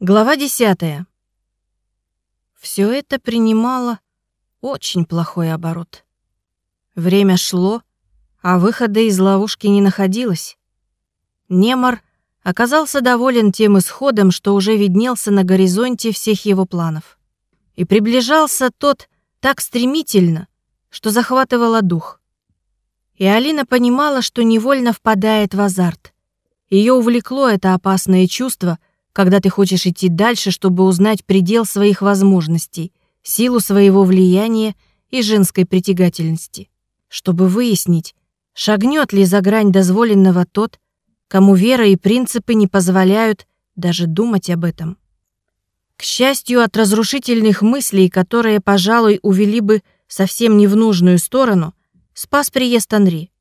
Глава десятая. Все это принимало очень плохой оборот. Время шло, а выхода из ловушки не находилось. Немар оказался доволен тем исходом, что уже виднелся на горизонте всех его планов. И приближался тот так стремительно, что захватывало дух. И Алина понимала, что невольно впадает в азарт. Ее увлекло это опасное чувство — когда ты хочешь идти дальше, чтобы узнать предел своих возможностей, силу своего влияния и женской притягательности, чтобы выяснить, шагнет ли за грань дозволенного тот, кому вера и принципы не позволяют даже думать об этом. К счастью, от разрушительных мыслей, которые, пожалуй, увели бы совсем не в нужную сторону, спас приезд Анри.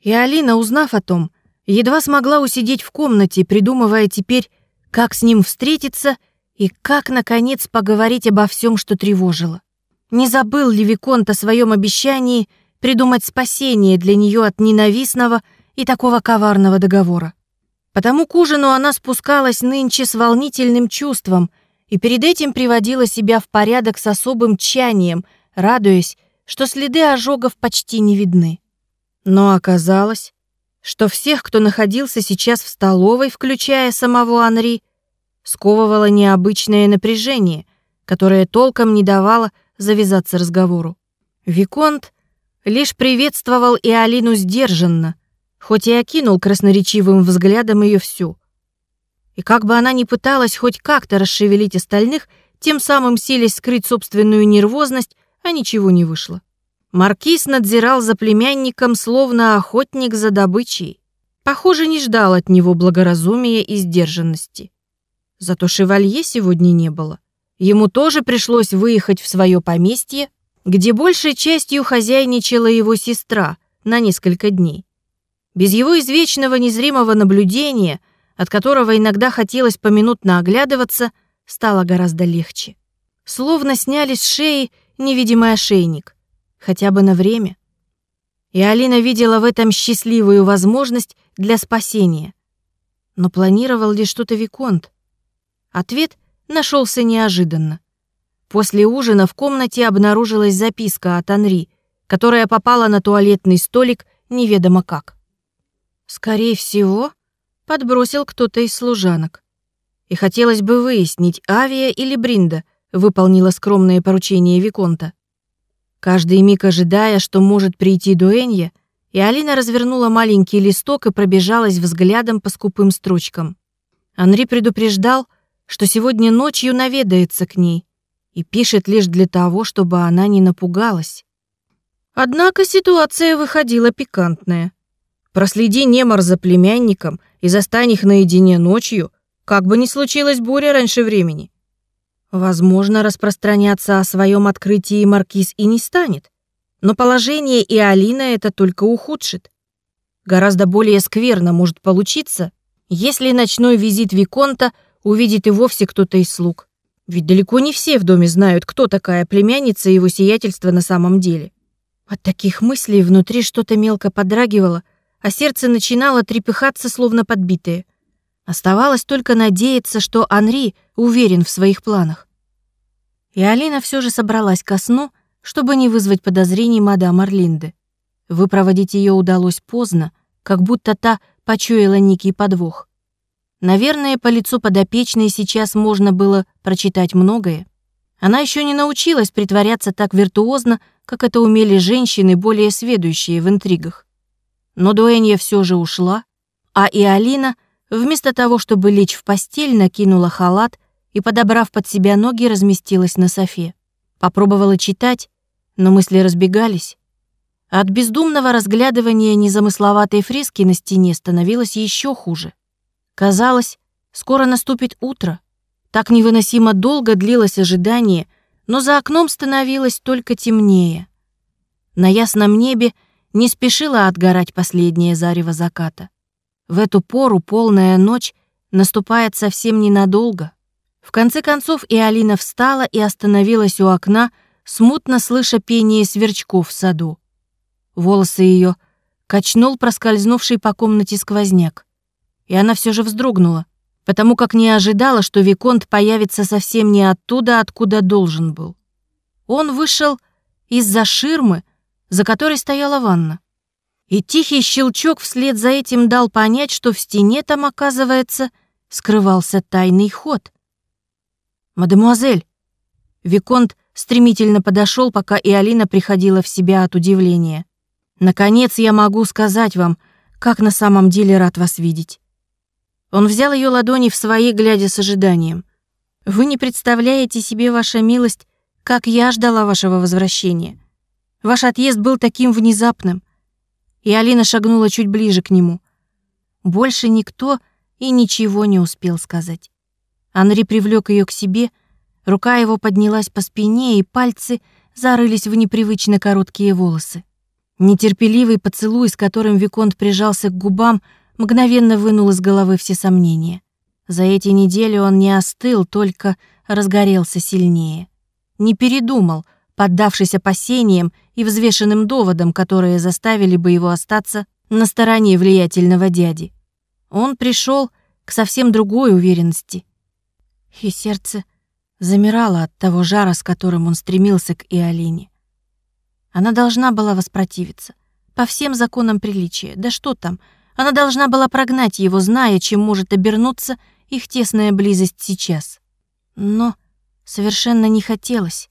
И Алина, узнав о том, едва смогла усидеть в комнате, придумывая теперь, как с ним встретиться и как, наконец, поговорить обо всем, что тревожило. Не забыл ли Виконт о своем обещании придумать спасение для нее от ненавистного и такого коварного договора? Потому к ужину она спускалась нынче с волнительным чувством и перед этим приводила себя в порядок с особым тчанием, радуясь, что следы ожогов почти не видны. Но оказалось, что всех, кто находился сейчас в столовой, включая самого Анри, сковывало необычное напряжение, которое толком не давало завязаться разговору. Виконт лишь приветствовал и Алину сдержанно, хоть и окинул красноречивым взглядом ее всю. И как бы она ни пыталась хоть как-то расшевелить остальных, тем самым силясь скрыть собственную нервозность, а ничего не вышло. Маркиз надзирал за племянником, словно охотник за добычей. Похоже, не ждал от него благоразумия и сдержанности. Зато шевалье сегодня не было. Ему тоже пришлось выехать в свое поместье, где большей частью хозяйничала его сестра на несколько дней. Без его извечного незримого наблюдения, от которого иногда хотелось поминутно оглядываться, стало гораздо легче. Словно сняли с шеи невидимый ошейник хотя бы на время. И Алина видела в этом счастливую возможность для спасения. Но планировал ли что-то Виконт? Ответ нашелся неожиданно. После ужина в комнате обнаружилась записка от Анри, которая попала на туалетный столик неведомо как. Скорее всего, подбросил кто-то из служанок. И хотелось бы выяснить, Авия или Бринда выполнила скромное поручение Виконта. Каждый миг ожидая, что может прийти дуэнья, и Алина развернула маленький листок и пробежалась взглядом по скупым строчкам. Анри предупреждал, что сегодня ночью наведается к ней и пишет лишь для того, чтобы она не напугалась. Однако ситуация выходила пикантная. Проследи Немар за племянником и застань их наедине ночью, как бы ни случилась буря раньше времени. Возможно, распространяться о своем открытии маркиз и не станет, но положение и Алина это только ухудшит. Гораздо более скверно может получиться, если ночной визит Виконта увидит и вовсе кто-то из слуг. Ведь далеко не все в доме знают, кто такая племянница его сиятельства на самом деле. От таких мыслей внутри что-то мелко подрагивало, а сердце начинало трепыхаться, словно подбитое. Оставалось только надеяться, что Анри уверен в своих планах. И Алина все же собралась ко сну, чтобы не вызвать подозрений мадам Орлинды. Выпроводить ее удалось поздно, как будто та почуяла некий подвох. Наверное, по лицу подопечной сейчас можно было прочитать многое. Она еще не научилась притворяться так виртуозно, как это умели женщины, более сведущие в интригах. Но Дуэнья все же ушла, а и Алина, вместо того, чтобы лечь в постель, накинула халат и, подобрав под себя ноги, разместилась на софе. Попробовала читать, но мысли разбегались. От бездумного разглядывания незамысловатой фрески на стене становилось еще хуже. Казалось, скоро наступит утро. Так невыносимо долго длилось ожидание, но за окном становилось только темнее. На ясном небе не спешила отгорать последняя зарево заката. В эту пору полная ночь наступает совсем ненадолго. В конце концов и Алина встала и остановилась у окна, смутно слыша пение сверчков в саду. Волосы ее качнул проскользнувший по комнате сквозняк. И она все же вздрогнула. потому как не ожидала, что Виконт появится совсем не оттуда, откуда должен был. Он вышел из-за ширмы, за которой стояла ванна. И тихий щелчок вслед за этим дал понять, что в стене там, оказывается, скрывался тайный ход. «Мадемуазель!» Виконт стремительно подошел, пока и Алина приходила в себя от удивления. «Наконец я могу сказать вам, как на самом деле рад вас видеть». Он взял ее ладони в свои, глядя с ожиданием. «Вы не представляете себе, ваша милость, как я ждала вашего возвращения. Ваш отъезд был таким внезапным». И Алина шагнула чуть ближе к нему. Больше никто и ничего не успел сказать. Анри привлек ее к себе, рука его поднялась по спине, и пальцы зарылись в непривычно короткие волосы. Нетерпеливый поцелуй, с которым Виконт прижался к губам, мгновенно вынул из головы все сомнения. За эти недели он не остыл, только разгорелся сильнее. Не передумал, поддавшись опасениям и взвешенным доводам, которые заставили бы его остаться на стороне влиятельного дяди. Он пришел к совсем другой уверенности — и сердце замирало от того жара, с которым он стремился к Иолине. Она должна была воспротивиться. По всем законам приличия. Да что там, она должна была прогнать его, зная, чем может обернуться их тесная близость сейчас. Но совершенно не хотелось.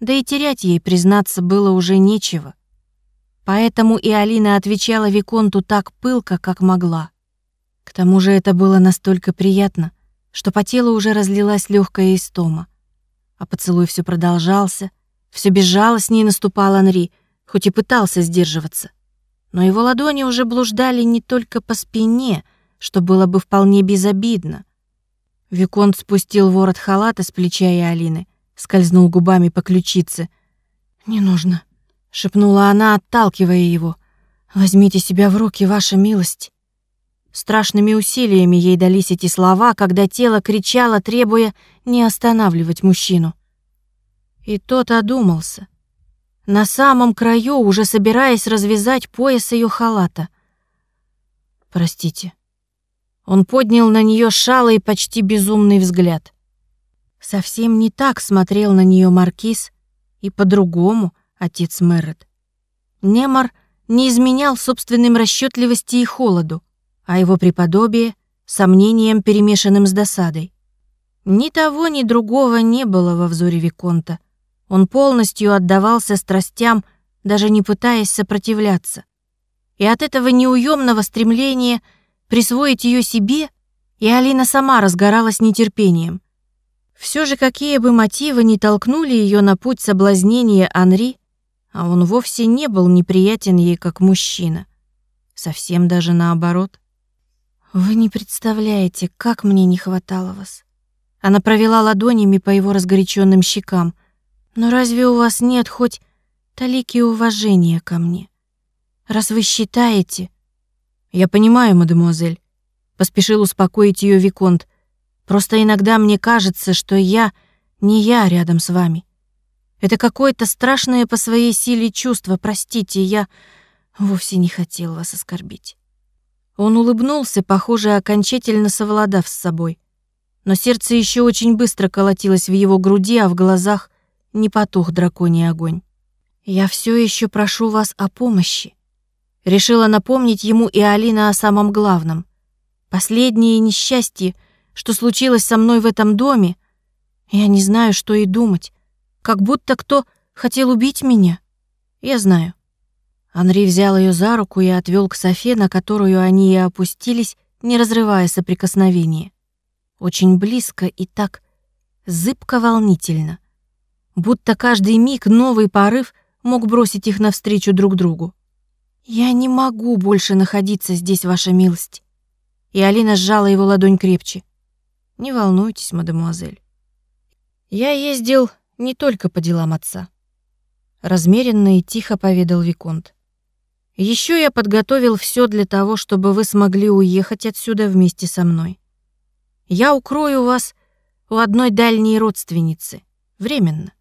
Да и терять ей, признаться, было уже нечего. Поэтому и Алина отвечала Виконту так пылко, как могла. К тому же это было настолько приятно — что по телу уже разлилась легкая истома. А поцелуй все продолжался, все безжалостнее наступал Анри, хоть и пытался сдерживаться. Но его ладони уже блуждали не только по спине, что было бы вполне безобидно. Виконт спустил ворот халата с плеча и Алины, скользнул губами по ключице. «Не нужно», — шепнула она, отталкивая его. «Возьмите себя в руки, ваша милость». Страшными усилиями ей дались эти слова, когда тело кричало, требуя не останавливать мужчину. И тот одумался. На самом краю, уже собираясь развязать пояс ее халата. «Простите». Он поднял на нее шалый, почти безумный взгляд. Совсем не так смотрел на нее маркиз и по-другому отец Мэррет. Немар не изменял собственным расчетливости и холоду а его преподобие — сомнением, перемешанным с досадой. Ни того, ни другого не было во взоре Виконта. Он полностью отдавался страстям, даже не пытаясь сопротивляться. И от этого неуемного стремления присвоить ее себе и Алина сама разгоралась нетерпением. Все же какие бы мотивы ни толкнули ее на путь соблазнения Анри, а он вовсе не был неприятен ей как мужчина. Совсем даже наоборот. Вы не представляете, как мне не хватало вас. Она провела ладонями по его разгоряченным щекам. Но разве у вас нет хоть талики уважения ко мне? Раз вы считаете... Я понимаю, мадемуазель. Поспешил успокоить ее Виконт. Просто иногда мне кажется, что я не я рядом с вами. Это какое-то страшное по своей силе чувство, простите, я вовсе не хотел вас оскорбить. Он улыбнулся, похоже, окончательно совладав с собой. Но сердце еще очень быстро колотилось в его груди, а в глазах не потух драконий огонь. «Я все еще прошу вас о помощи», — решила напомнить ему и Алина о самом главном. «Последнее несчастье, что случилось со мной в этом доме, я не знаю, что и думать. Как будто кто хотел убить меня. Я знаю. Анри взял ее за руку и отвел к Софе, на которую они и опустились, не разрывая соприкосновения. Очень близко и так зыбко волнительно. Будто каждый миг новый порыв мог бросить их навстречу друг другу. «Я не могу больше находиться здесь, ваша милость». И Алина сжала его ладонь крепче. «Не волнуйтесь, мадемуазель. Я ездил не только по делам отца». Размеренно и тихо поведал Виконт. Еще я подготовил все для того, чтобы вы смогли уехать отсюда вместе со мной. Я укрою вас у одной дальней родственницы. Временно.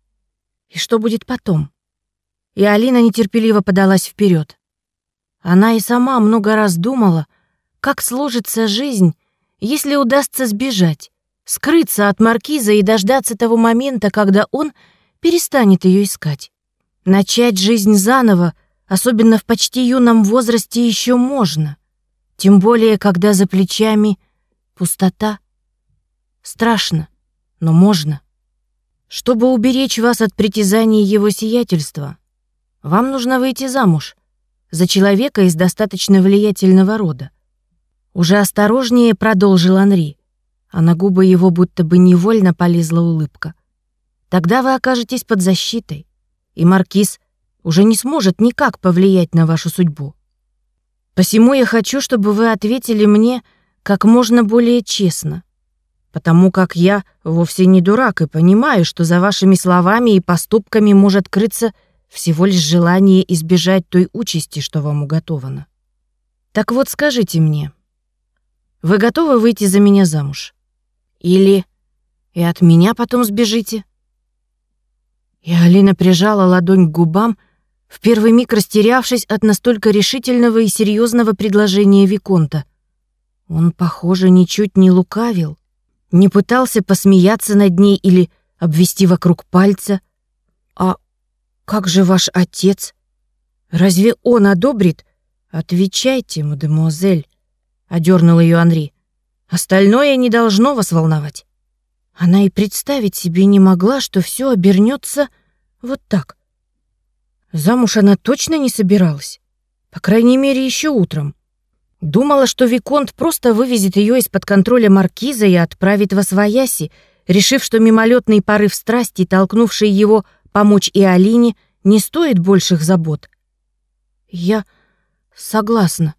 И что будет потом? И Алина нетерпеливо подалась вперед. Она и сама много раз думала, как сложится жизнь, если удастся сбежать, скрыться от маркиза и дождаться того момента, когда он перестанет ее искать. Начать жизнь заново, особенно в почти юном возрасте, еще можно. Тем более, когда за плечами пустота. Страшно, но можно. Чтобы уберечь вас от притязаний его сиятельства, вам нужно выйти замуж за человека из достаточно влиятельного рода. Уже осторожнее продолжил Анри, а на губы его будто бы невольно полезла улыбка. Тогда вы окажетесь под защитой, и маркиз уже не сможет никак повлиять на вашу судьбу. Посему я хочу, чтобы вы ответили мне как можно более честно, потому как я вовсе не дурак и понимаю, что за вашими словами и поступками может крыться всего лишь желание избежать той участи, что вам уготовано. Так вот, скажите мне, вы готовы выйти за меня замуж? Или и от меня потом сбежите?» И Алина прижала ладонь к губам, в первый миг растерявшись от настолько решительного и серьезного предложения Виконта. Он, похоже, ничуть не лукавил, не пытался посмеяться над ней или обвести вокруг пальца. «А как же ваш отец? Разве он одобрит? Отвечайте, мадемуазель одернул ее Анри. Остальное не должно вас волновать. Она и представить себе не могла, что все обернется вот так. Замуж она точно не собиралась. По крайней мере, еще утром. Думала, что Виконт просто вывезет ее из-под контроля маркиза и отправит во свояси, решив, что мимолетный порыв страсти, толкнувший его помочь и Алине, не стоит больших забот. Я согласна,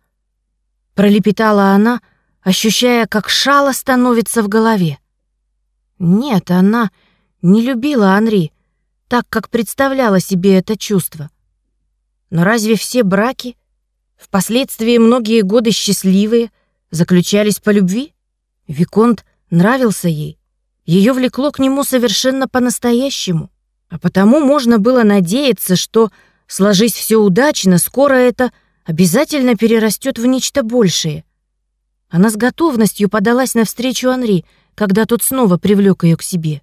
пролепетала она, ощущая, как шало становится в голове. Нет, она не любила Анри, так как представляла себе это чувство. Но разве все браки, впоследствии многие годы счастливые, заключались по любви? Виконт нравился ей. Ее влекло к нему совершенно по-настоящему. А потому можно было надеяться, что, сложись все удачно, скоро это обязательно перерастет в нечто большее. Она с готовностью подалась навстречу Анри, когда тот снова привлек ее к себе.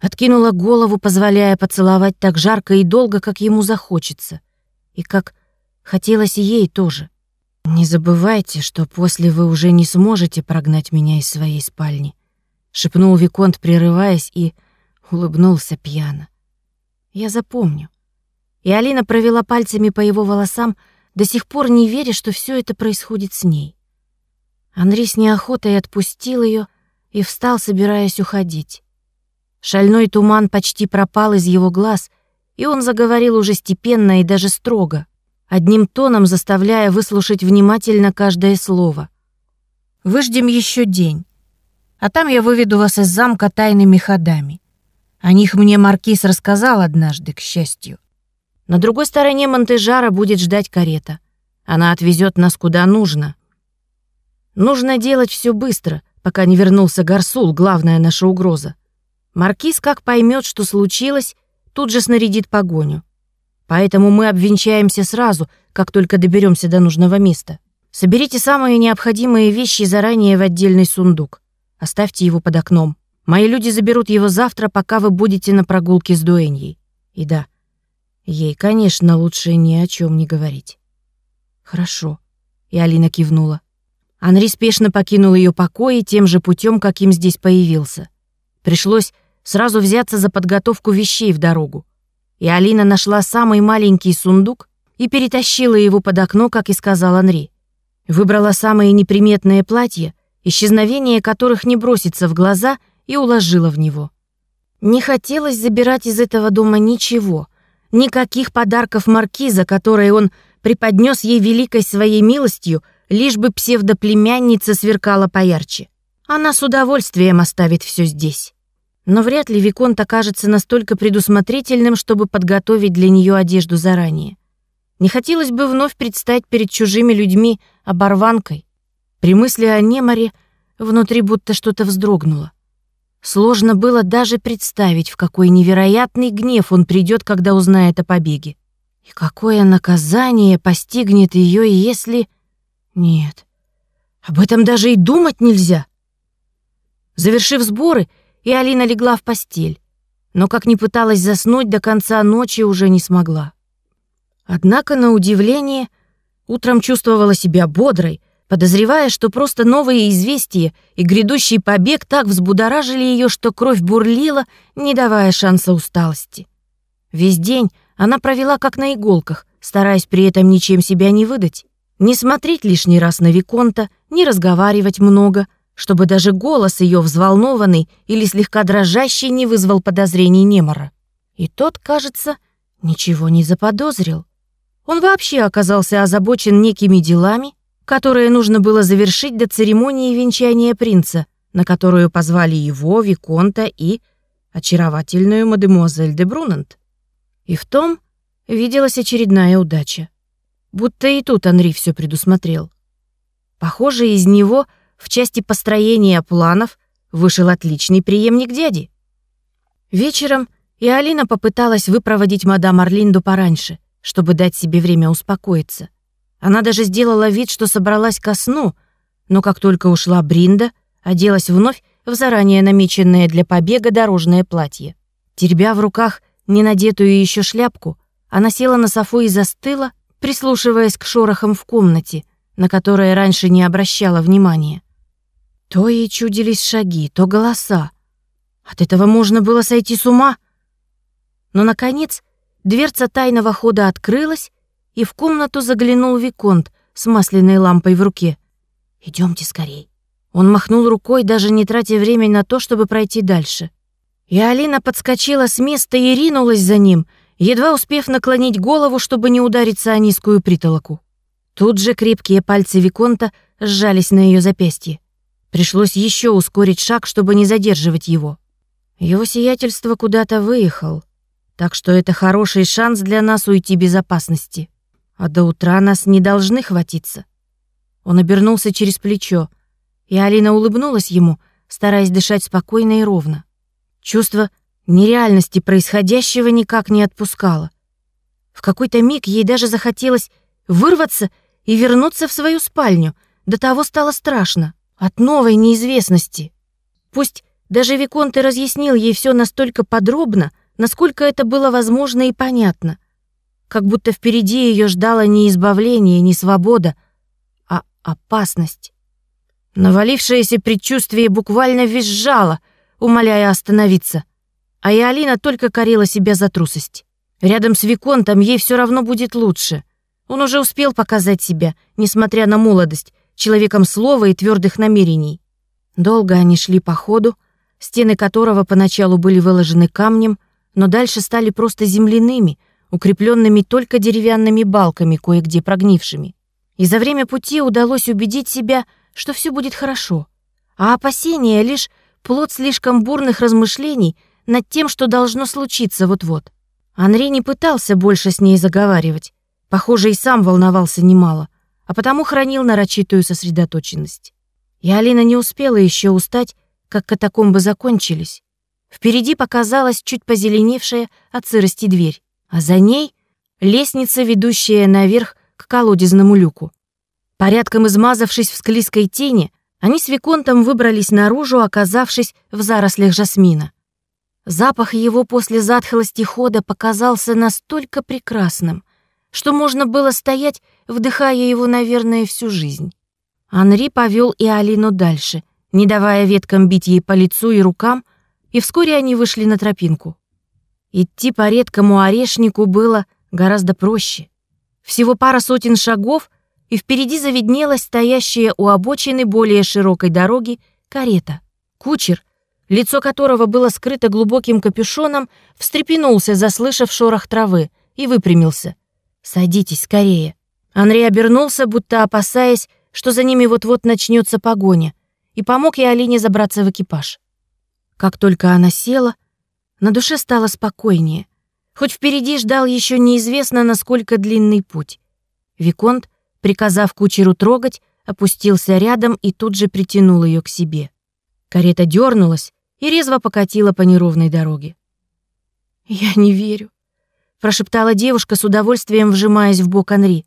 Откинула голову, позволяя поцеловать так жарко и долго, как ему захочется. И как хотелось ей тоже. «Не забывайте, что после вы уже не сможете прогнать меня из своей спальни», — шепнул Виконт, прерываясь, и улыбнулся пьяно. «Я запомню». И Алина провела пальцами по его волосам, до сих пор не веря, что все это происходит с ней. Андрей с неохотой отпустил ее и встал, собираясь уходить. Шальной туман почти пропал из его глаз, и он заговорил уже степенно и даже строго, одним тоном заставляя выслушать внимательно каждое слово. «Выждем еще день, а там я выведу вас из замка тайными ходами. О них мне маркиз рассказал однажды, к счастью. На другой стороне Монтежара будет ждать карета. Она отвезет нас куда нужно. Нужно делать все быстро, пока не вернулся Гарсул, главная наша угроза. Маркиз, как поймет, что случилось, тут же снарядит погоню. Поэтому мы обвенчаемся сразу, как только доберемся до нужного места. Соберите самые необходимые вещи заранее в отдельный сундук. Оставьте его под окном. Мои люди заберут его завтра, пока вы будете на прогулке с Дуэньей. И да, Ей, конечно, лучше ни о чем не говорить. Хорошо. И Алина кивнула. Анри спешно покинул ее покои тем же путем, каким здесь появился. Пришлось сразу взяться за подготовку вещей в дорогу. И Алина нашла самый маленький сундук и перетащила его под окно, как и сказал Анри. Выбрала самые неприметные платья, исчезновение которых не бросится в глаза, и уложила в него. Не хотелось забирать из этого дома ничего — Никаких подарков маркиза, которые он преподнес ей великой своей милостью, лишь бы псевдоплемянница сверкала поярче. Она с удовольствием оставит все здесь. Но вряд ли Виконт окажется настолько предусмотрительным, чтобы подготовить для нее одежду заранее. Не хотелось бы вновь предстать перед чужими людьми оборванкой. При мысли о Немаре внутри будто что-то вздрогнуло. Сложно было даже представить, в какой невероятный гнев он придет, когда узнает о побеге. И какое наказание постигнет ее, если... Нет, об этом даже и думать нельзя. Завершив сборы, и Алина легла в постель, но как ни пыталась заснуть, до конца ночи уже не смогла. Однако, на удивление, утром чувствовала себя бодрой, подозревая, что просто новые известия и грядущий побег так взбудоражили ее, что кровь бурлила, не давая шанса усталости. Весь день она провела как на иголках, стараясь при этом ничем себя не выдать, не смотреть лишний раз на Виконта, не разговаривать много, чтобы даже голос ее взволнованный или слегка дрожащий не вызвал подозрений Немора. И тот, кажется, ничего не заподозрил. Он вообще оказался озабочен некими делами, которые нужно было завершить до церемонии венчания принца, на которую позвали его, Виконта и очаровательную мадемуазель де Брунант. И в том виделась очередная удача. Будто и тут Анри все предусмотрел. Похоже, из него в части построения планов вышел отличный преемник дяди. Вечером и Алина попыталась выпроводить мадам Орлинду пораньше, чтобы дать себе время успокоиться. Она даже сделала вид, что собралась ко сну, но как только ушла Бринда, оделась вновь в заранее намеченное для побега дорожное платье. Теребя в руках ненадетую еще шляпку, она села на софу и застыла, прислушиваясь к шорохам в комнате, на которые раньше не обращала внимания. То ей чудились шаги, то голоса. От этого можно было сойти с ума. Но, наконец, дверца тайного хода открылась, и в комнату заглянул Виконт с масляной лампой в руке. Идемте скорей». Он махнул рукой, даже не тратя время на то, чтобы пройти дальше. И Алина подскочила с места и ринулась за ним, едва успев наклонить голову, чтобы не удариться о низкую притолоку. Тут же крепкие пальцы Виконта сжались на ее запястье. Пришлось еще ускорить шаг, чтобы не задерживать его. Его сиятельство куда-то выехал, так что это хороший шанс для нас уйти безопасности. А до утра нас не должны хватиться. Он обернулся через плечо, и Алина улыбнулась ему, стараясь дышать спокойно и ровно. Чувство нереальности происходящего никак не отпускало. В какой-то миг ей даже захотелось вырваться и вернуться в свою спальню. До того стало страшно. От новой неизвестности. Пусть даже Виконт и разъяснил ей все настолько подробно, насколько это было возможно и понятно. Как будто впереди ее ждало не избавление, не свобода, а опасность. Навалившееся предчувствие буквально визжало, умоляя остановиться. А и Алина только корила себя за трусость. Рядом с Виконтом ей все равно будет лучше. Он уже успел показать себя, несмотря на молодость, человеком слова и твердых намерений. Долго они шли по ходу, стены которого поначалу были выложены камнем, но дальше стали просто земляными, укрепленными только деревянными балками, кое-где прогнившими. И за время пути удалось убедить себя, что все будет хорошо, а опасения — лишь плод слишком бурных размышлений над тем, что должно случиться вот-вот. Анри не пытался больше с ней заговаривать, похоже, и сам волновался немало — а потому хранил нарочитую сосредоточенность. И Алина не успела еще устать, как катакомбы закончились. Впереди показалась чуть позеленевшая от сырости дверь, а за ней лестница, ведущая наверх к колодезному люку. Порядком измазавшись в склизкой тени, они с Виконтом выбрались наружу, оказавшись в зарослях жасмина. Запах его после затхлости хода показался настолько прекрасным, что можно было стоять, вдыхая его, наверное, всю жизнь. Анри повел и Алину дальше, не давая веткам бить ей по лицу и рукам, и вскоре они вышли на тропинку. Идти по редкому орешнику было гораздо проще. Всего пара сотен шагов, и впереди завиднелась стоящая у обочины более широкой дороги карета. Кучер, лицо которого было скрыто глубоким капюшоном, встрепенулся, заслышав шорох травы, и выпрямился. «Садитесь скорее». Андрей обернулся, будто опасаясь, что за ними вот-вот начнется погоня, и помог ей Алине забраться в экипаж. Как только она села, на душе стало спокойнее, хоть впереди ждал еще неизвестно, насколько длинный путь. Виконт, приказав кучеру трогать, опустился рядом и тут же притянул ее к себе. Карета дернулась и резво покатила по неровной дороге. «Я не верю», прошептала девушка с удовольствием, вжимаясь в бок Анри.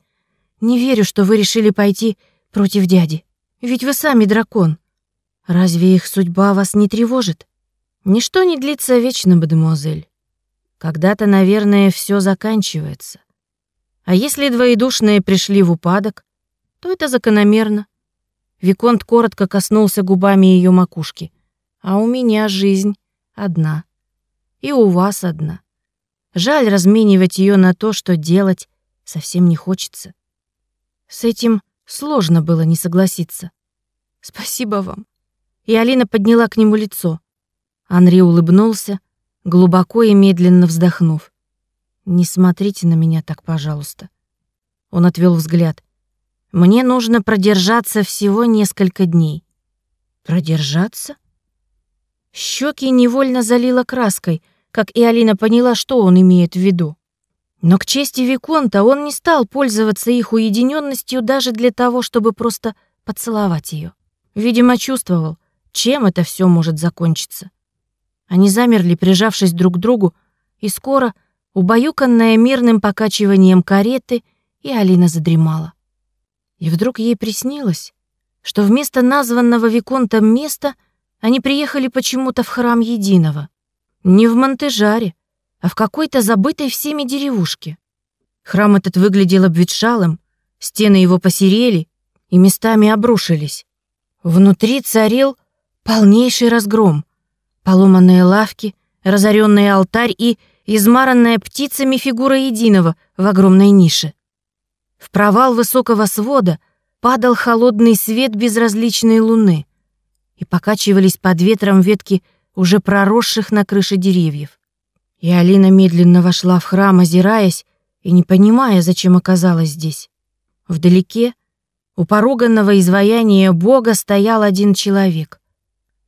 «Не верю, что вы решили пойти против дяди. Ведь вы сами дракон». Разве их судьба вас не тревожит? Ничто не длится вечно, мадемуазель. Когда-то, наверное, все заканчивается. А если двоедушные пришли в упадок, то это закономерно. Виконт коротко коснулся губами ее макушки. А у меня жизнь одна. И у вас одна. Жаль разменивать ее на то, что делать совсем не хочется. С этим сложно было не согласиться. Спасибо вам. И Алина подняла к нему лицо. Анри улыбнулся, глубоко и медленно вздохнув. «Не смотрите на меня так, пожалуйста». Он отвел взгляд. «Мне нужно продержаться всего несколько дней». «Продержаться?» Щеки невольно залила краской, как и Алина поняла, что он имеет в виду. Но к чести Виконта он не стал пользоваться их уединенностью даже для того, чтобы просто поцеловать ее. Видимо, чувствовал, чем это все может закончиться. Они замерли, прижавшись друг к другу, и скоро, убаюканная мирным покачиванием кареты, и Алина задремала. И вдруг ей приснилось, что вместо названного Виконтом места они приехали почему-то в храм Единого. Не в Монтежаре, а в какой-то забытой всеми деревушке. Храм этот выглядел обветшалым, стены его посерели и местами обрушились. Внутри царил полнейший разгром — Поломанные лавки, разоренный алтарь и измаранная птицами фигура единого в огромной нише. В провал высокого свода падал холодный свет безразличной луны, и покачивались под ветром ветки уже проросших на крыше деревьев. И Алина медленно вошла в храм, озираясь и не понимая, зачем оказалась здесь. Вдалеке, у пороганного изваяния Бога, стоял один человек.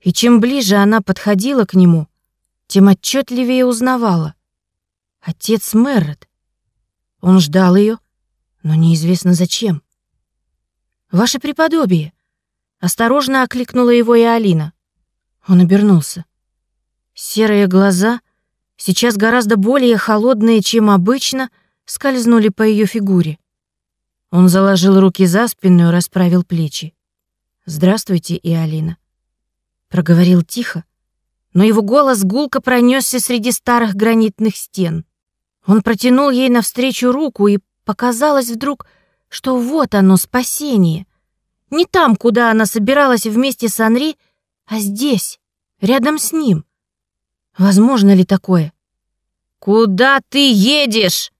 И чем ближе она подходила к нему, тем отчетливее узнавала. Отец Мэррет. Он ждал ее, но неизвестно зачем. «Ваше преподобие!» Осторожно окликнула его и Алина. Он обернулся. Серые глаза, сейчас гораздо более холодные, чем обычно, скользнули по ее фигуре. Он заложил руки за спину и расправил плечи. «Здравствуйте, и Алина проговорил тихо, но его голос гулко пронесся среди старых гранитных стен. Он протянул ей навстречу руку, и показалось вдруг, что вот оно, спасение. Не там, куда она собиралась вместе с Анри, а здесь, рядом с ним. Возможно ли такое? «Куда ты едешь?»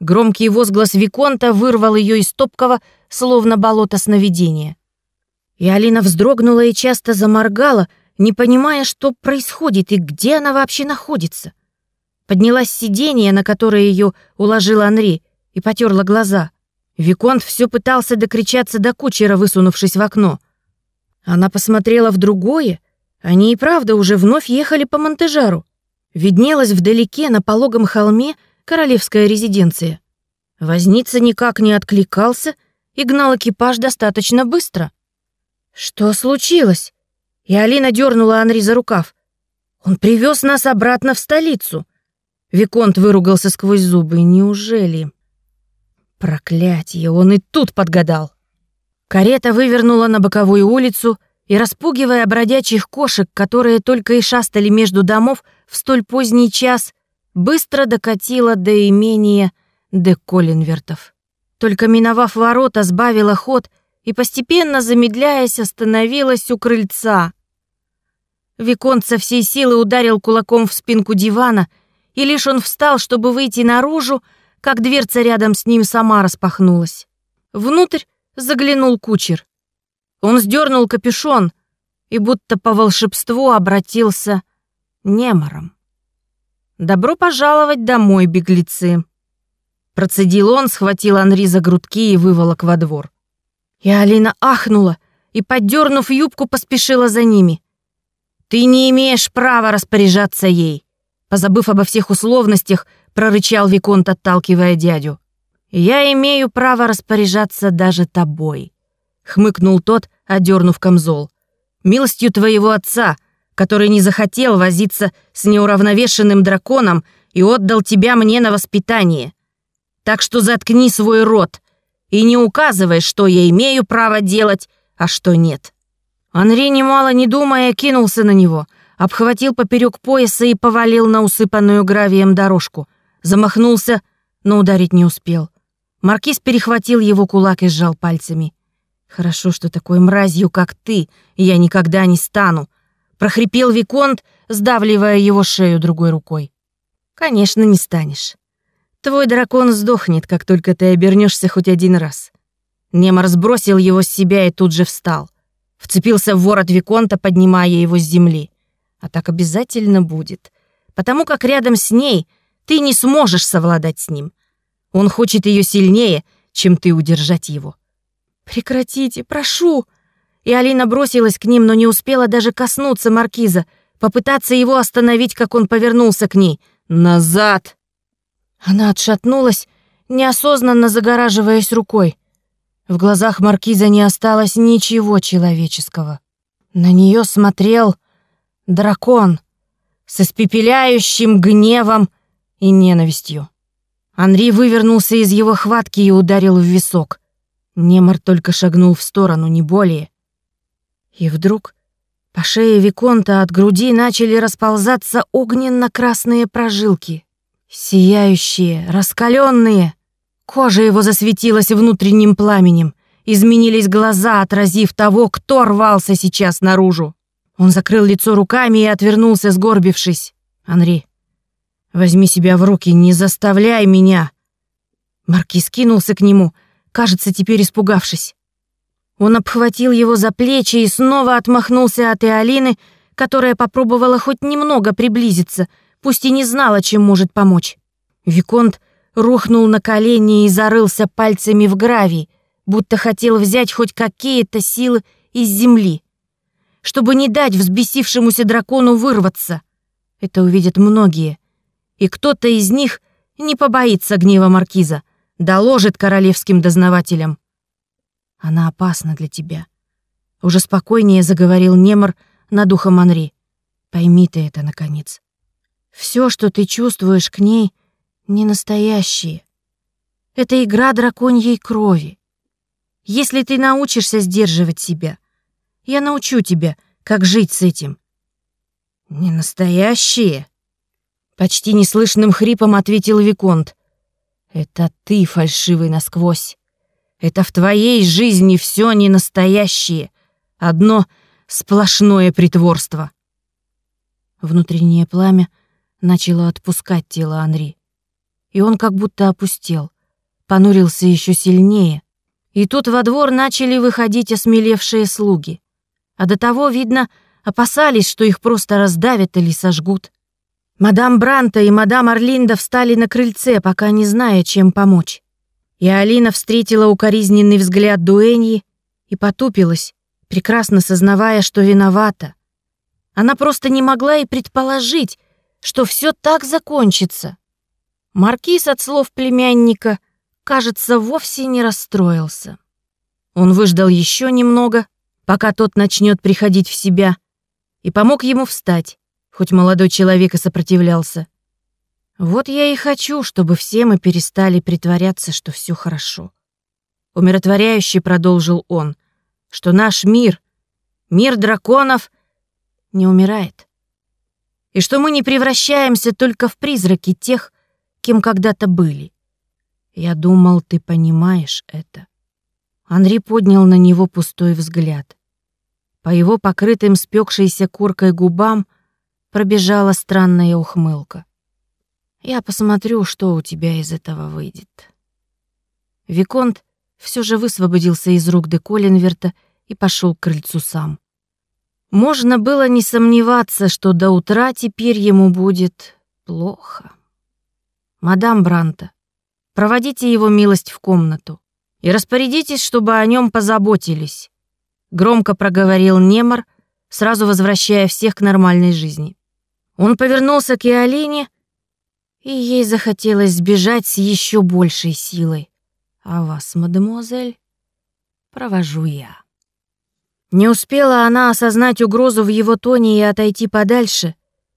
Громкий возглас Виконта вырвал ее из топкого, словно болото сновидения. И Алина вздрогнула и часто заморгала, не понимая, что происходит и где она вообще находится. Поднялась с сиденья, на которое ее уложил Анри, и потерла глаза. Виконт все пытался докричаться до кучера, высунувшись в окно. Она посмотрела в другое. Они и правда уже вновь ехали по Монтежару. Виднелась вдалеке на пологом холме королевская резиденция. Возница никак не откликался и гнал экипаж достаточно быстро. «Что случилось?» И Алина дернула Анри за рукав. «Он привез нас обратно в столицу!» Виконт выругался сквозь зубы. «Неужели?» Проклятие, он и тут подгадал. Карета вывернула на боковую улицу и, распугивая бродячих кошек, которые только и шастали между домов в столь поздний час, быстро докатила до имения де Колинвертов. Только миновав ворота, сбавила ход — и, постепенно замедляясь, остановилась у крыльца. Виконт со всей силы ударил кулаком в спинку дивана, и лишь он встал, чтобы выйти наружу, как дверца рядом с ним сама распахнулась. Внутрь заглянул кучер. Он сдернул капюшон и будто по волшебству обратился немором. «Добро пожаловать домой, беглецы!» Процедил он, схватил Анри за грудки и выволок во двор. И Алина ахнула и, поддернув юбку, поспешила за ними. «Ты не имеешь права распоряжаться ей!» Позабыв обо всех условностях, прорычал Виконт, отталкивая дядю. «Я имею право распоряжаться даже тобой», — хмыкнул тот, одернув камзол. «Милостью твоего отца, который не захотел возиться с неуравновешенным драконом и отдал тебя мне на воспитание. Так что заткни свой рот и не указывай, что я имею право делать, а что нет». Анри, немало не думая, кинулся на него, обхватил поперек пояса и повалил на усыпанную гравием дорожку. Замахнулся, но ударить не успел. Маркиз перехватил его кулак и сжал пальцами. «Хорошо, что такой мразью, как ты, я никогда не стану», — прохрипел Виконт, сдавливая его шею другой рукой. «Конечно, не станешь. Твой дракон сдохнет, как только ты обернешься хоть один раз». Немор сбросил его с себя и тут же встал. Вцепился в ворот Виконта, поднимая его с земли. А так обязательно будет, потому как рядом с ней ты не сможешь совладать с ним. Он хочет ее сильнее, чем ты удержать его. «Прекратите, прошу!» И Алина бросилась к ним, но не успела даже коснуться маркиза, попытаться его остановить, как он повернулся к ней. «Назад!» Она отшатнулась, неосознанно загораживаясь рукой. В глазах маркиза не осталось ничего человеческого. На нее смотрел дракон с испепеляющим гневом и ненавистью. Анри вывернулся из его хватки и ударил в висок. Немор только шагнул в сторону, не более. И вдруг по шее Виконта от груди начали расползаться огненно-красные прожилки. Сияющие, раскаленные. Кожа его засветилась внутренним пламенем. Изменились глаза, отразив того, кто рвался сейчас наружу. Он закрыл лицо руками и отвернулся, сгорбившись. «Анри, возьми себя в руки, не заставляй меня!» Маркиз кинулся к нему, кажется, теперь испугавшись. Он обхватил его за плечи и снова отмахнулся от Иолины, которая попробовала хоть немного приблизиться, пусть и не знала, чем может помочь. Виконт рухнул на колени и зарылся пальцами в гравий, будто хотел взять хоть какие-то силы из земли, чтобы не дать взбесившемуся дракону вырваться. Это увидят многие, и кто-то из них не побоится гнева маркиза, доложит королевским дознавателям. Она опасна для тебя. Уже спокойнее заговорил Немор над духом Анри. Пойми ты это, наконец. Все, что ты чувствуешь к ней, не настоящее. Это игра драконьей крови. Если ты научишься сдерживать себя, я научу тебя, как жить с этим. Не настоящие? Почти неслышным хрипом ответил Виконт. Это ты фальшивый насквозь. Это в твоей жизни все не настоящее, одно сплошное притворство. Внутреннее пламя начало отпускать тело Анри, и он как будто опустел, понурился еще сильнее. И тут во двор начали выходить осмелевшие слуги, а до того, видно, опасались, что их просто раздавят или сожгут. Мадам Бранта и мадам Орлинда встали на крыльце, пока не зная, чем помочь. И Алина встретила укоризненный взгляд Дуэньи и потупилась, прекрасно сознавая, что виновата. Она просто не могла и предположить, что все так закончится. Маркиз от слов племянника, кажется, вовсе не расстроился. Он выждал еще немного, пока тот начнет приходить в себя, и помог ему встать, хоть молодой человек и сопротивлялся. Вот я и хочу, чтобы все мы перестали притворяться, что все хорошо. Умиротворяюще продолжил он, что наш мир, мир драконов, не умирает. И что мы не превращаемся только в призраки тех, кем когда-то были. Я думал, ты понимаешь это. Анри поднял на него пустой взгляд. По его покрытым спекшейся коркой губам пробежала странная ухмылка. Я посмотрю, что у тебя из этого выйдет. Виконт все же высвободился из рук де Коллинверта и пошел к крыльцу сам. Можно было не сомневаться, что до утра теперь ему будет плохо. Мадам Бранта, проводите его милость в комнату и распорядитесь, чтобы о нем позаботились, громко проговорил Немор, сразу возвращая всех к нормальной жизни. Он повернулся к Иолине и ей захотелось сбежать с еще большей силой. А вас, мадемуазель, провожу я. Не успела она осознать угрозу в его тоне и отойти подальше,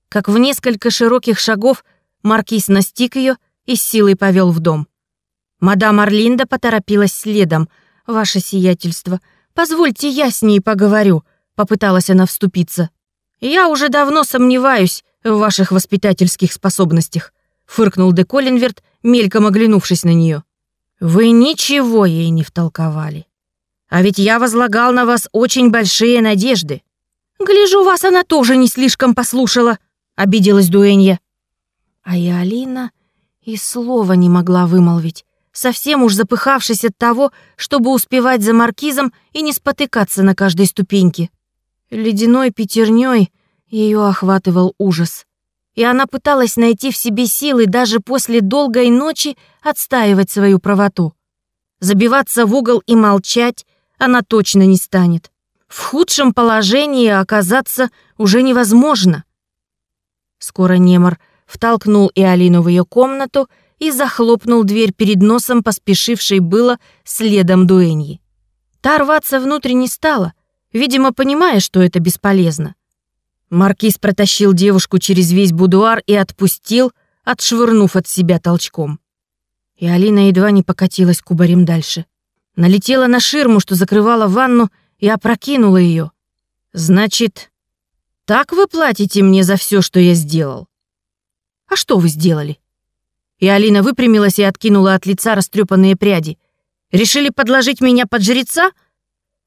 как в несколько широких шагов маркиз настиг ее и с силой повел в дом. Мадам Орлинда поторопилась следом. «Ваше сиятельство, позвольте я с ней поговорю», попыталась она вступиться. «Я уже давно сомневаюсь в ваших воспитательских способностях», фыркнул де Коллинверт, мельком оглянувшись на нее. «Вы ничего ей не втолковали. А ведь я возлагал на вас очень большие надежды. Гляжу, вас она тоже не слишком послушала», обиделась Дуэнья. А и Алина и слова не могла вымолвить, совсем уж запыхавшись от того, чтобы успевать за маркизом и не спотыкаться на каждой ступеньке. Ледяной пятерней ее охватывал ужас. И она пыталась найти в себе силы даже после долгой ночи отстаивать свою правоту. Забиваться в угол и молчать она точно не станет. В худшем положении оказаться уже невозможно. Скоро Немор втолкнул и Алину в ее комнату и захлопнул дверь перед носом поспешившей было следом дуэньи. Та рваться внутрь не стала, видимо, понимая, что это бесполезно. Маркиз протащил девушку через весь будуар и отпустил, отшвырнув от себя толчком. И Алина едва не покатилась кубарем дальше. Налетела на ширму, что закрывала ванну, и опрокинула ее. «Значит, так вы платите мне за все, что я сделал?» «А что вы сделали?» И Алина выпрямилась и откинула от лица растрепанные пряди. «Решили подложить меня под жреца?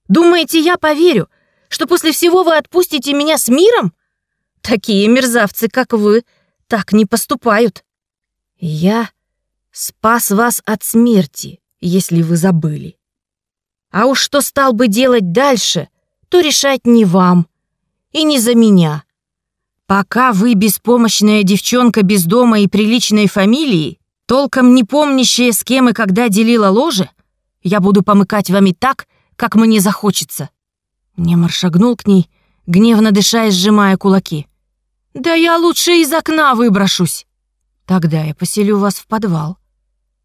Думаете, я поверю, что после всего вы отпустите меня с миром? Такие мерзавцы, как вы, так не поступают. Я спас вас от смерти, если вы забыли. А уж что стал бы делать дальше, то решать не вам и не за меня. Пока вы беспомощная девчонка без дома и приличной фамилии, толком не помнящая, с кем и когда делила ложе, я буду помыкать вами так, как мне захочется». Немар шагнул к ней, гневно дыша и сжимая кулаки. «Да я лучше из окна выброшусь!» «Тогда я поселю вас в подвал».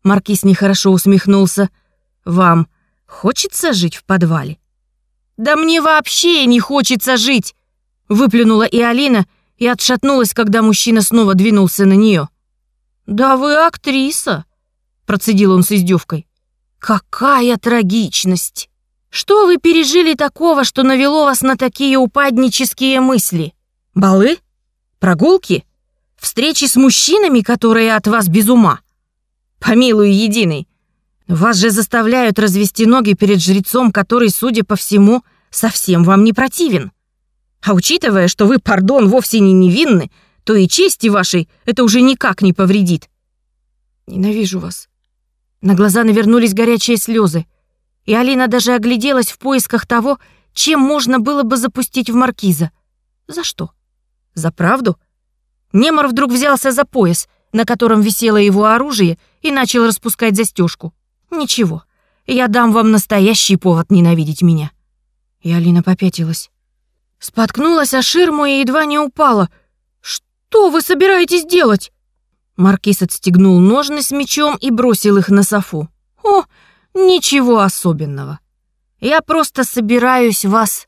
Маркиз нехорошо усмехнулся. «Вам хочется жить в подвале?» «Да мне вообще не хочется жить!» Выплюнула и Алина, и отшатнулась, когда мужчина снова двинулся на нее. «Да вы актриса!» — процедил он с издевкой. «Какая трагичность! Что вы пережили такого, что навело вас на такие упаднические мысли? Балы? Прогулки? Встречи с мужчинами, которые от вас без ума? Помилуй единый, вас же заставляют развести ноги перед жрецом, который, судя по всему, совсем вам не противен. А учитывая, что вы, пардон, вовсе не невинны, то и чести вашей это уже никак не повредит. Ненавижу вас. На глаза навернулись горячие слезы, и Алина даже огляделась в поисках того, чем можно было бы запустить в маркиза. За что? За правду? Немор вдруг взялся за пояс, на котором висело его оружие, и начал распускать застежку. Ничего, я дам вам настоящий повод ненавидеть меня. И Алина попятилась. Споткнулась о ширму и едва не упала. «Что вы собираетесь делать?» Маркиз отстегнул ножны с мечом и бросил их на софу. «О, ничего особенного. Я просто собираюсь вас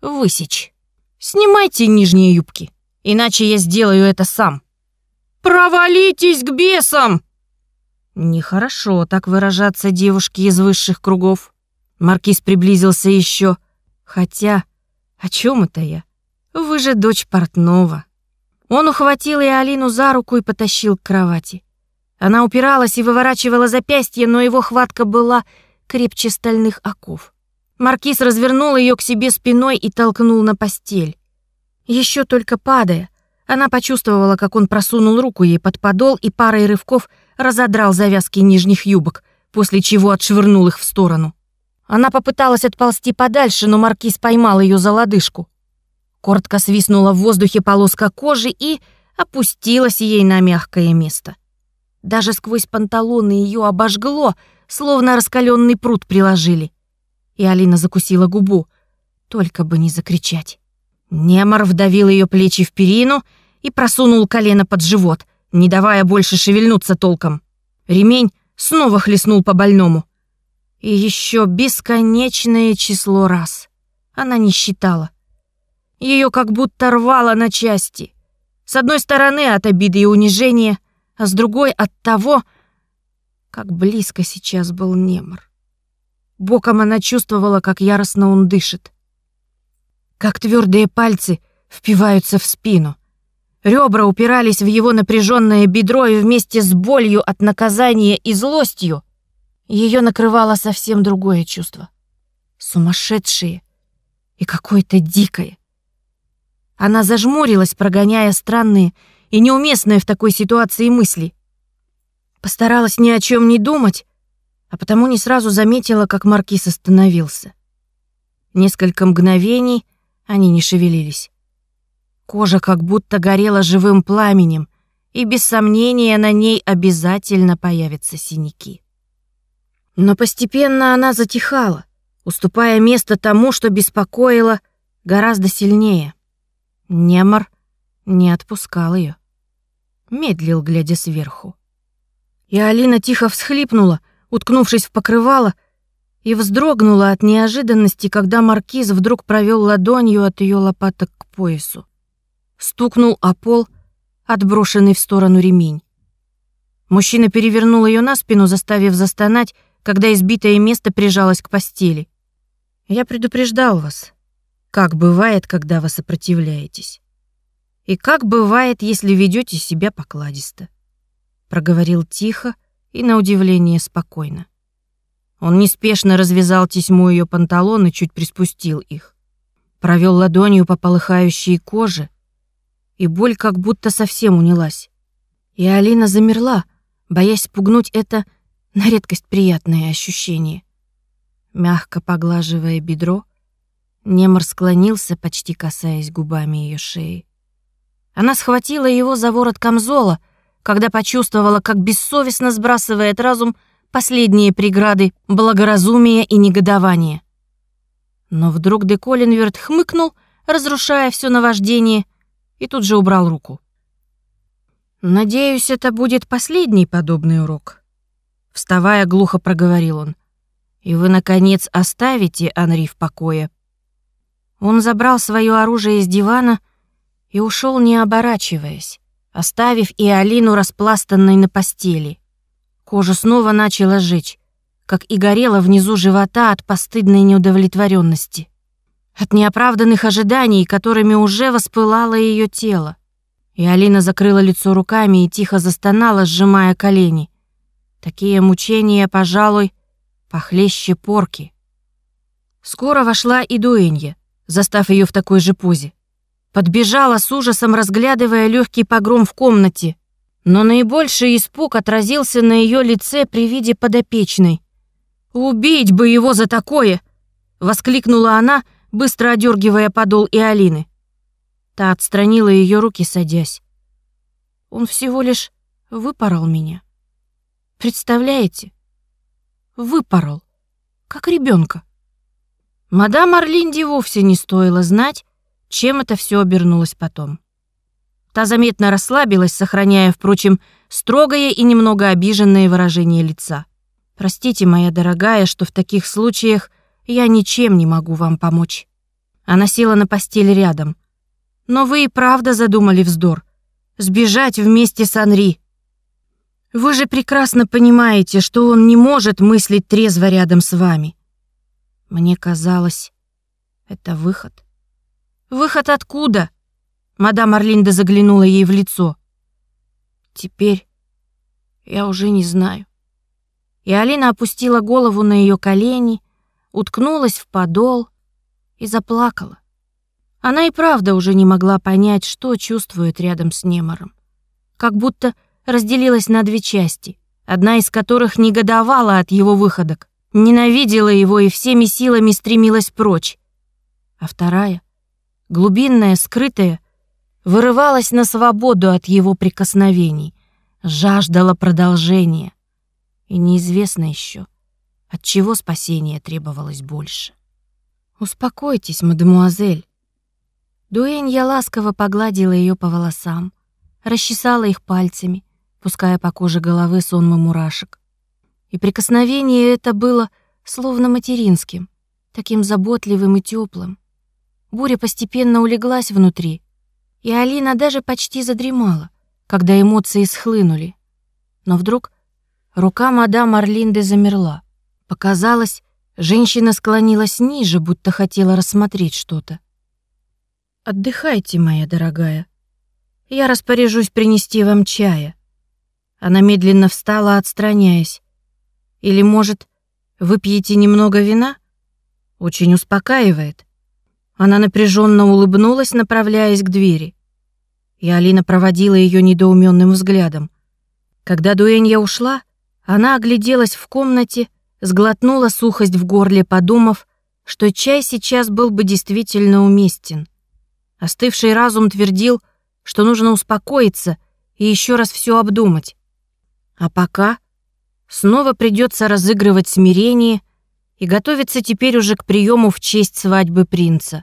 высечь. Снимайте нижние юбки, иначе я сделаю это сам». «Провалитесь к бесам!» Нехорошо так выражаться девушке из высших кругов. Маркиз приблизился еще, хотя о чем это я? Вы же дочь портного. Он ухватил и Алину за руку и потащил к кровати. Она упиралась и выворачивала запястье, но его хватка была крепче стальных оков. Маркиз развернул ее к себе спиной и толкнул на постель. Еще только падая, она почувствовала, как он просунул руку ей под подол и парой рывков разодрал завязки нижних юбок, после чего отшвырнул их в сторону. Она попыталась отползти подальше, но маркиз поймал ее за лодыжку. Коротко свистнула в воздухе полоска кожи и опустилась ей на мягкое место. Даже сквозь панталоны ее обожгло, словно раскаленный пруд приложили. И Алина закусила губу, только бы не закричать. Немор вдавил ее плечи в перину и просунул колено под живот, не давая больше шевельнуться толком. Ремень снова хлестнул по больному. И еще бесконечное число раз. Она не считала. Ее как будто рвало на части. С одной стороны от обиды и унижения, а с другой от того, как близко сейчас был Немор. Боком она чувствовала, как яростно он дышит. как твердые пальцы впиваются в спину. Ребра упирались в его напряженное бедро, и вместе с болью от наказания и злостью ее накрывало совсем другое чувство. Сумасшедшее и какое-то дикое. Она зажмурилась, прогоняя странные и неуместные в такой ситуации мысли. Постаралась ни о чем не думать, а потому не сразу заметила, как Маркиз остановился. Несколько мгновений они не шевелились. Кожа как будто горела живым пламенем, и без сомнения на ней обязательно появятся синяки. Но постепенно она затихала, уступая место тому, что беспокоило гораздо сильнее. Немор не отпускал ее, медлил, глядя сверху. И Алина тихо всхлипнула, уткнувшись в покрывало, и вздрогнула от неожиданности, когда маркиз вдруг провел ладонью от ее лопаток к поясу. Стукнул о пол, отброшенный в сторону ремень. Мужчина перевернул ее на спину, заставив застонать, когда избитое место прижалось к постели. «Я предупреждал вас, как бывает, когда вы сопротивляетесь. И как бывает, если ведете себя покладисто», — проговорил тихо и, на удивление, спокойно. Он неспешно развязал тесьму ее панталон и чуть приспустил их. Провел ладонью по полыхающей коже, и боль как будто совсем унялась. И Алина замерла, боясь спугнуть это на редкость приятное ощущение. Мягко поглаживая бедро, Немор склонился, почти касаясь губами ее шеи. Она схватила его за ворот камзола, когда почувствовала, как бессовестно сбрасывает разум последние преграды благоразумия и негодования. Но вдруг де Коллинверт хмыкнул, разрушая все наваждение, и тут же убрал руку. «Надеюсь, это будет последний подобный урок», — вставая, глухо проговорил он. «И вы, наконец, оставите Анри в покое». Он забрал свое оружие из дивана и ушел, не оборачиваясь, оставив и Алину распластанной на постели. Кожа снова начала жечь, как и горела внизу живота от постыдной неудовлетворенности, от неоправданных ожиданий, которыми уже воспылало ее тело. И Алина закрыла лицо руками и тихо застонала, сжимая колени. Такие мучения, пожалуй, похлеще порки. Скоро вошла и Дуэнья, застав ее в такой же позе. Подбежала с ужасом, разглядывая легкий погром в комнате — но наибольший испуг отразился на ее лице при виде подопечной. «Убить бы его за такое!» — воскликнула она, быстро одергивая подол и Алины. Та отстранила ее руки, садясь. «Он всего лишь выпорол меня. Представляете? Выпорол, как ребенка. Мадам Орлинди вовсе не стоило знать, чем это все обернулось потом. Та заметно расслабилась, сохраняя, впрочем, строгое и немного обиженное выражение лица. «Простите, моя дорогая, что в таких случаях я ничем не могу вам помочь». Она села на постель рядом. «Но вы и правда задумали вздор. Сбежать вместе с Анри. Вы же прекрасно понимаете, что он не может мыслить трезво рядом с вами. Мне казалось, это выход. Выход откуда? Мадам Орлинда заглянула ей в лицо. «Теперь я уже не знаю». И Алина опустила голову на ее колени, уткнулась в подол и заплакала. Она и правда уже не могла понять, что чувствует рядом с Немором. Как будто разделилась на две части, одна из которых негодовала от его выходок, ненавидела его и всеми силами стремилась прочь, а вторая, глубинная, скрытая, вырывалась на свободу от его прикосновений, жаждала продолжения. И неизвестно еще, от чего спасение требовалось больше. «Успокойтесь, мадемуазель». Дуэнья ласково погладила ее по волосам, расчесала их пальцами, пуская по коже головы сонмы мурашек. И прикосновение это было словно материнским, таким заботливым и теплым. Буря постепенно улеглась внутри, и Алина даже почти задремала, когда эмоции схлынули. Но вдруг рука мадам Орлинды замерла. Показалось, женщина склонилась ниже, будто хотела рассмотреть что-то. Отдыхайте, моя дорогая. Я распоряжусь принести вам чая. Она медленно встала, отстраняясь. Или, может, выпьете немного вина? Очень успокаивает. Она напряженно улыбнулась, направляясь к двери. И Алина проводила ее недоуменным взглядом. Когда Дуэнья ушла, она огляделась в комнате, сглотнула сухость в горле, подумав, что чай сейчас был бы действительно уместен. Остывший разум твердил, что нужно успокоиться и еще раз все обдумать. А пока снова придется разыгрывать смирение и готовиться теперь уже к приему в честь свадьбы принца.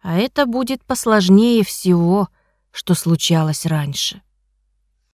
А это будет посложнее всего, что случалось раньше.